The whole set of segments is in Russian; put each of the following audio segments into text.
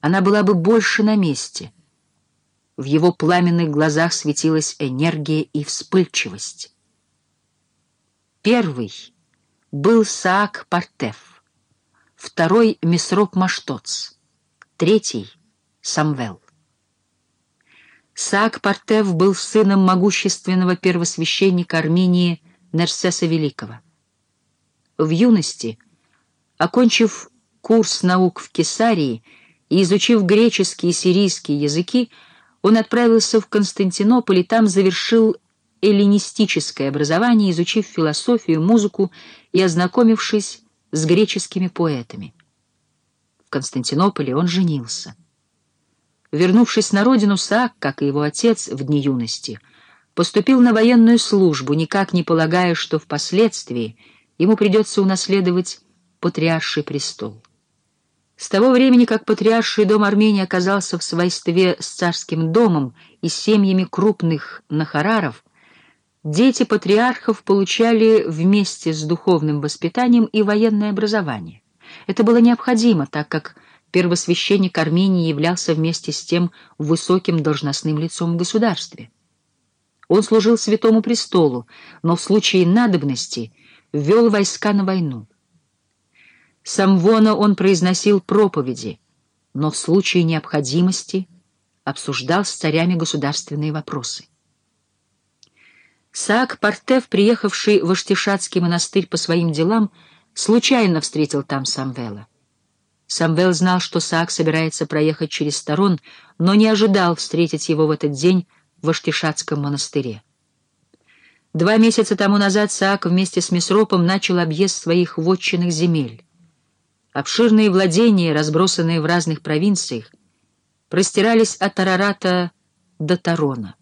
она была бы больше на месте. В его пламенных глазах светилась энергия и вспыльчивость. Первый был Саак Партеф, второй — Месроп Маштоц, третий — Самвел. Саак Партеф был сыном могущественного первосвященника Армении Нерсеса Великого. В юности, окончив курс наук в Кесарии и изучив греческий и сирийский языки, он отправился в Константинополь и там завершил эллинистическое образование, изучив философию, музыку и ознакомившись с греческими поэтами. В Константинополе он женился. Вернувшись на родину, Саак, как и его отец в дни юности, поступил на военную службу, никак не полагая, что впоследствии ему придется унаследовать патриарший престол. С того времени, как патриарший дом Армении оказался в свойстве с царским домом и семьями крупных нахараров, дети патриархов получали вместе с духовным воспитанием и военное образование. Это было необходимо, так как первосвященник Армении являлся вместе с тем высоким должностным лицом в государстве. Он служил святому престолу, но в случае надобности ввел войска на войну. Самвона он произносил проповеди, но в случае необходимости обсуждал с царями государственные вопросы. Саак Партев, приехавший в Аштишатский монастырь по своим делам, случайно встретил там Самвела. Самвел знал, что Саак собирается проехать через сторон, но не ожидал встретить его в этот день в Аштишатском монастыре. Два месяца тому назад Саак вместе с Месропом начал объезд своих вотчинных земель. Обширные владения, разбросанные в разных провинциях, простирались от Арарата до Тарона.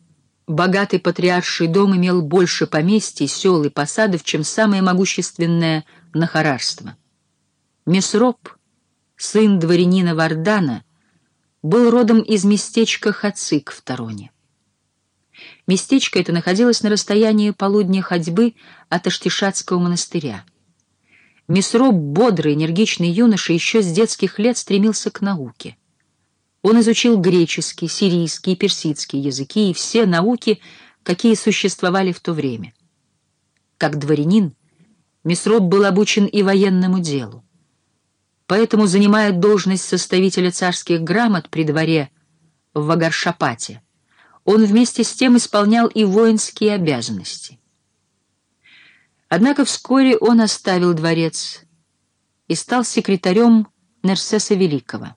Богатый патриарший дом имел больше поместий, сел и посадов, чем самое могущественное нахарарство. Месроп — сын дворянина Вардана, был родом из местечка Хацик в Тароне. Местечко это находилось на расстоянии полудня ходьбы от Аштишатского монастыря. Месроп, бодрый, энергичный юноша, еще с детских лет стремился к науке. Он изучил греческий, сирийский и персидский языки и все науки, какие существовали в то время. Как дворянин, Месроп был обучен и военному делу поэтому занимает должность составителя царских грамот при дворе в Вагаршапате. Он вместе с тем исполнял и воинские обязанности. Однако вскоре он оставил дворец и стал секретарем Нерсеса Великого.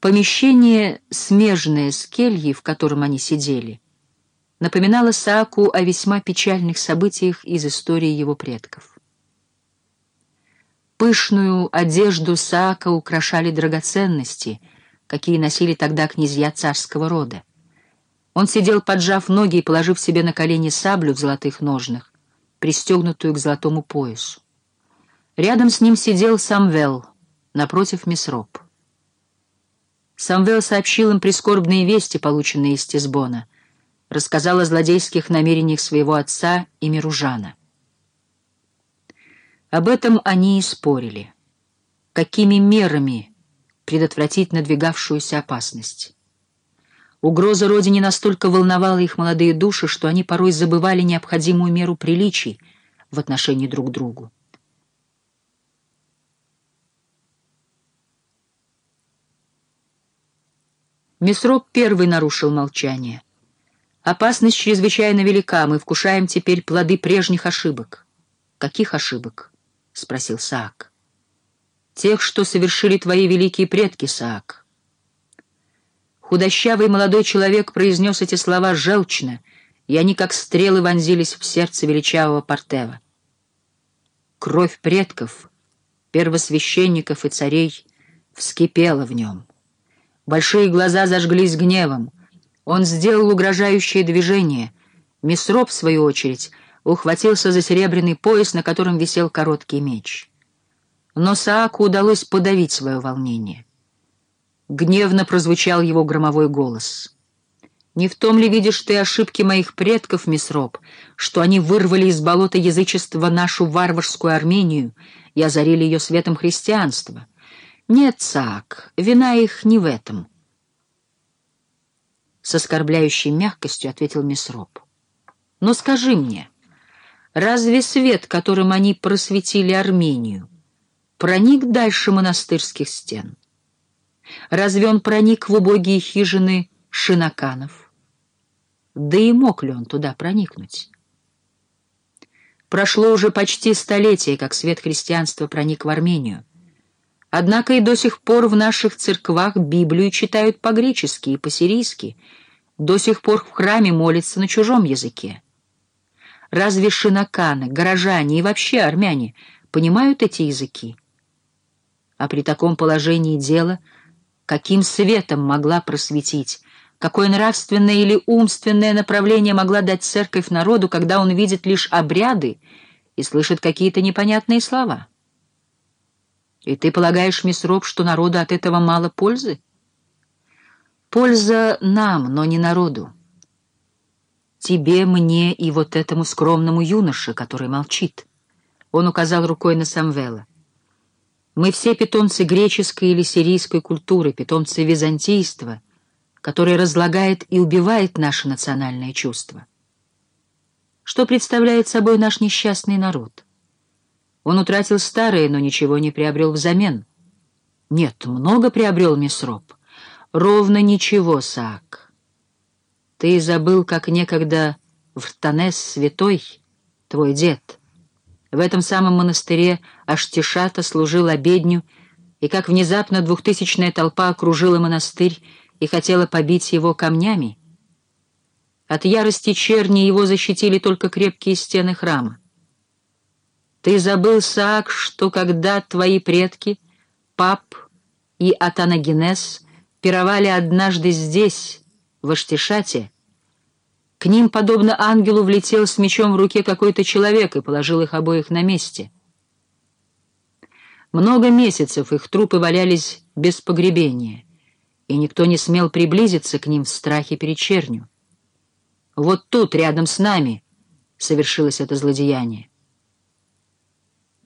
Помещение, смежное с кельей, в котором они сидели, напоминало Сааку о весьма печальных событиях из истории его предков. Пышную одежду Саака украшали драгоценности, какие носили тогда князья царского рода. Он сидел, поджав ноги и положив себе на колени саблю в золотых ножнах, пристегнутую к золотому поясу. Рядом с ним сидел Самвел, напротив Месроп. Самвел сообщил им прискорбные вести, полученные из Тисбона, рассказал о злодейских намерениях своего отца и Миружана. Об этом они и спорили. Какими мерами предотвратить надвигавшуюся опасность? Угроза родине настолько волновала их молодые души, что они порой забывали необходимую меру приличий в отношении друг к другу. Месроп первый нарушил молчание. «Опасность чрезвычайно велика, мы вкушаем теперь плоды прежних ошибок». «Каких ошибок?» — спросил Саак. «Тех, что совершили твои великие предки, Саак». Худощавый молодой человек произнес эти слова желчно, и они, как стрелы, вонзились в сердце величавого Портева. Кровь предков, первосвященников и царей вскипела в нем. Большие глаза зажглись гневом. Он сделал угрожающее движение. Месроп, в свою очередь, ухватился за серебряный пояс, на котором висел короткий меч. Но Сааку удалось подавить свое волнение. Гневно прозвучал его громовой голос. «Не в том ли видишь ты ошибки моих предков, мисс Роб, что они вырвали из болота язычества нашу варварскую Армению и озарили ее светом христианства? Нет, Саак, вина их не в этом. С оскорбляющей мягкостью ответил Месроп. Но скажи мне, разве свет, которым они просветили Армению, проник дальше монастырских стен? Разве он проник в убогие хижины шинаканов? Да и мог ли он туда проникнуть? Прошло уже почти столетие, как свет христианства проник в Армению. Однако и до сих пор в наших церквах Библию читают по-гречески и по-сирийски, до сих пор в храме молятся на чужом языке. Разве шинаканы, горожане и вообще армяне понимают эти языки? А при таком положении дела каким светом могла просветить, какое нравственное или умственное направление могла дать церковь народу, когда он видит лишь обряды и слышит какие-то непонятные слова? И ты полагаешь, мисс Роб, что народу от этого мало пользы? Польза нам, но не народу тебе, мне и вот этому скромному юноше, который молчит. Он указал рукой на Самвела. Мы все питомцы греческой или сирийской культуры, питомцы византийства, которое разлагает и убивает наше национальное чувство. Что представляет собой наш несчастный народ? Он утратил старое, но ничего не приобрел взамен. Нет, много приобрел Месроп. Ровно ничего, Саак. Ты забыл, как некогда в Танес святой, твой дед. В этом самом монастыре Аштишата служил обедню, и как внезапно двухтысячная толпа окружила монастырь и хотела побить его камнями. От ярости черни его защитили только крепкие стены храма. Ты забыл, Саак, что когда твои предки, Пап и Атанагенес, пировали однажды здесь, в Аштишате, к ним, подобно ангелу, влетел с мечом в руке какой-то человек и положил их обоих на месте. Много месяцев их трупы валялись без погребения, и никто не смел приблизиться к ним в страхе перед чернью. Вот тут, рядом с нами, совершилось это злодеяние.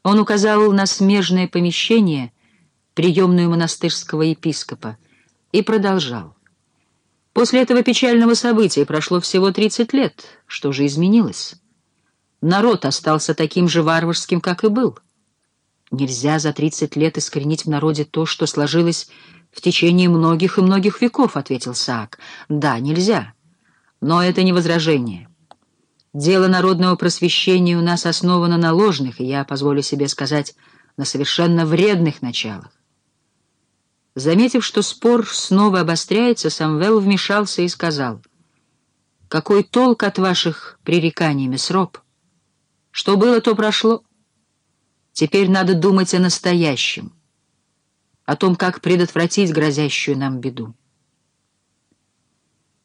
Он указал на смежное помещение, приемную монастырского епископа, и продолжал. После этого печального события прошло всего 30 лет. Что же изменилось? Народ остался таким же варварским, как и был. Нельзя за 30 лет искоренить в народе то, что сложилось в течение многих и многих веков, — ответил Саак. Да, нельзя. Но это не возражение. Дело народного просвещения у нас основано на ложных, и я позволю себе сказать, на совершенно вредных началах. Заметив, что спор снова обостряется, Самвел вмешался и сказал, «Какой толк от ваших пререканий, Месроп? Что было, то прошло. Теперь надо думать о настоящем, о том, как предотвратить грозящую нам беду».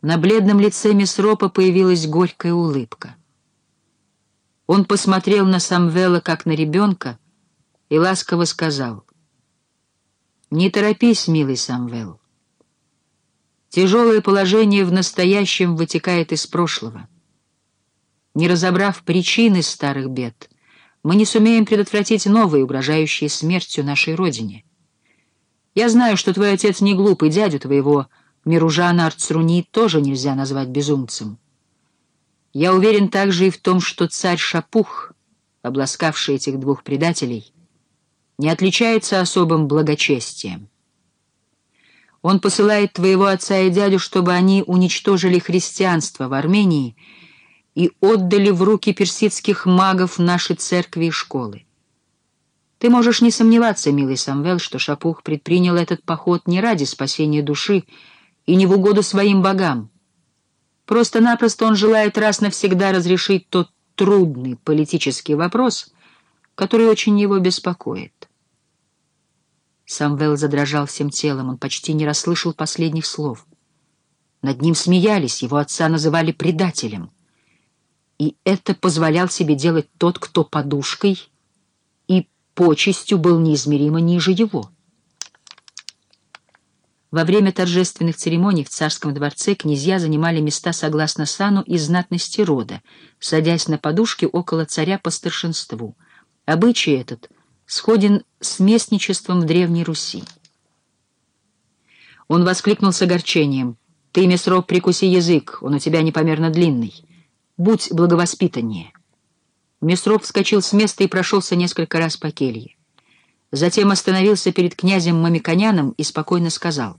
На бледном лице Месропа появилась горькая улыбка. Он посмотрел на Самвела, как на ребенка, и ласково сказал — не торопись, милый Самвел. Тяжелое положение в настоящем вытекает из прошлого. Не разобрав причины старых бед, мы не сумеем предотвратить новые, угрожающие смертью нашей Родине. Я знаю, что твой отец не глупый, дядю твоего, Миружана Арцруни, тоже нельзя назвать безумцем. Я уверен также и в том, что царь Шапух, обласкавший этих двух предателей, не отличается особым благочестием. Он посылает твоего отца и дядю, чтобы они уничтожили христианство в Армении и отдали в руки персидских магов наши церкви и школы. Ты можешь не сомневаться, милый Самвел, что Шапух предпринял этот поход не ради спасения души и не в угоду своим богам. Просто-напросто он желает раз навсегда разрешить тот трудный политический вопрос, который очень его беспокоит. Самвел задрожал всем телом, он почти не расслышал последних слов. Над ним смеялись, его отца называли предателем. И это позволял себе делать тот, кто подушкой и почестью был неизмеримо ниже его. Во время торжественных церемоний в царском дворце князья занимали места согласно сану и знатности рода, садясь на подушки около царя по старшинству. Обычай этот — сходен с местничеством в Древней Руси. Он воскликнул с огорчением. «Ты, Месроп, прикуси язык, он у тебя непомерно длинный. Будь благовоспитаннее». Месроп вскочил с места и прошелся несколько раз по келье. Затем остановился перед князем Мамиконяном и спокойно сказал.